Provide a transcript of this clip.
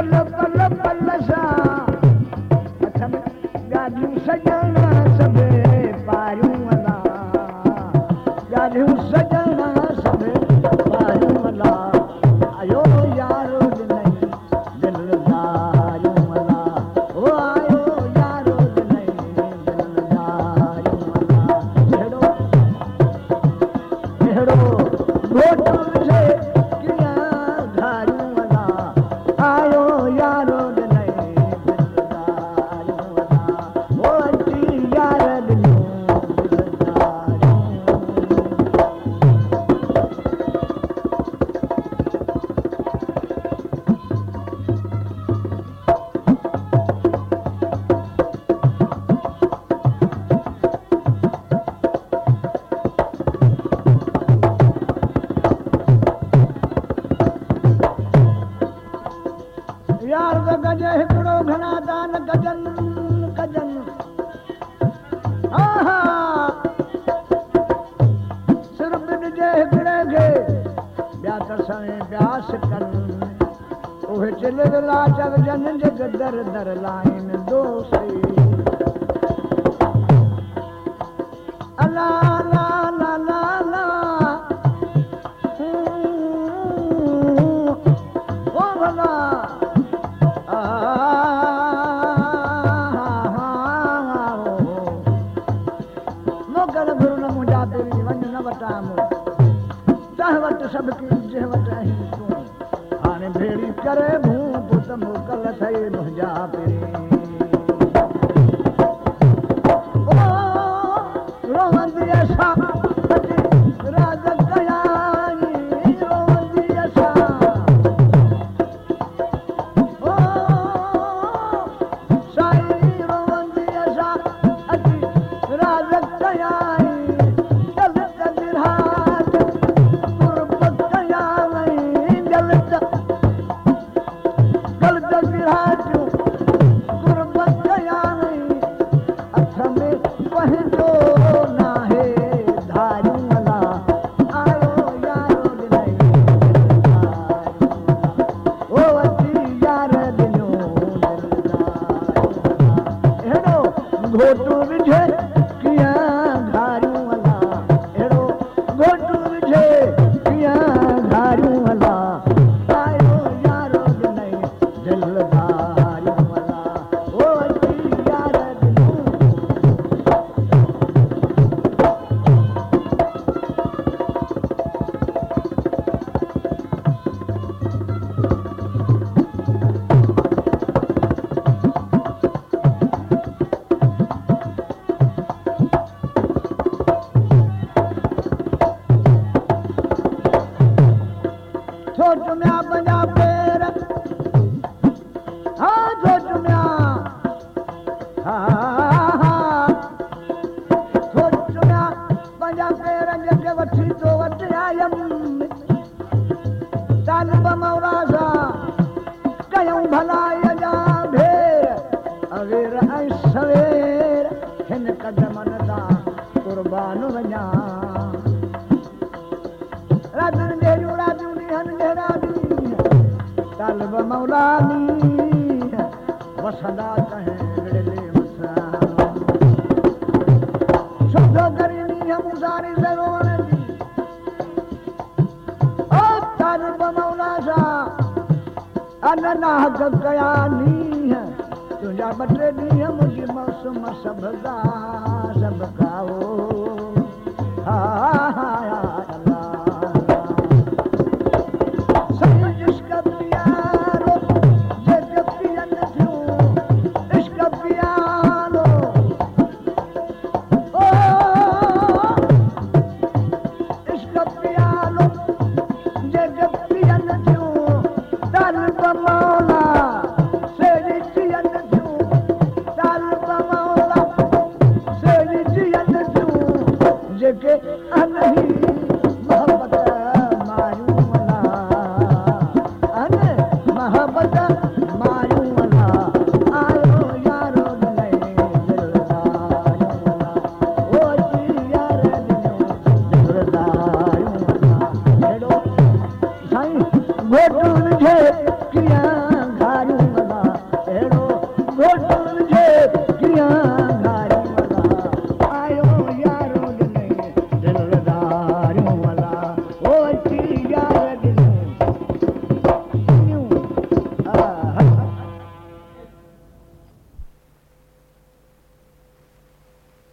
पल पल पल जा موڪل به نه منهنجا وڃ نه وٽان مون तह वट सब कीज वट आहि तू हाने भेड़ी करे मू पुत मुकल थई मुजा पे ओ रोवन दिया सा Ah पेर। हा ब मौलानी वसदा कहे लड़ले मसा शुद्ध गरिनी हम उजारी जरूर दी ओ तार ब मौला जा अनना हक गया नी है। तुझा बटरे दी हम जी मौसम सब का सब का हो हा हा